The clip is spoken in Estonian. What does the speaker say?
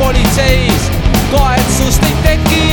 politseis. Kahetsust ei teki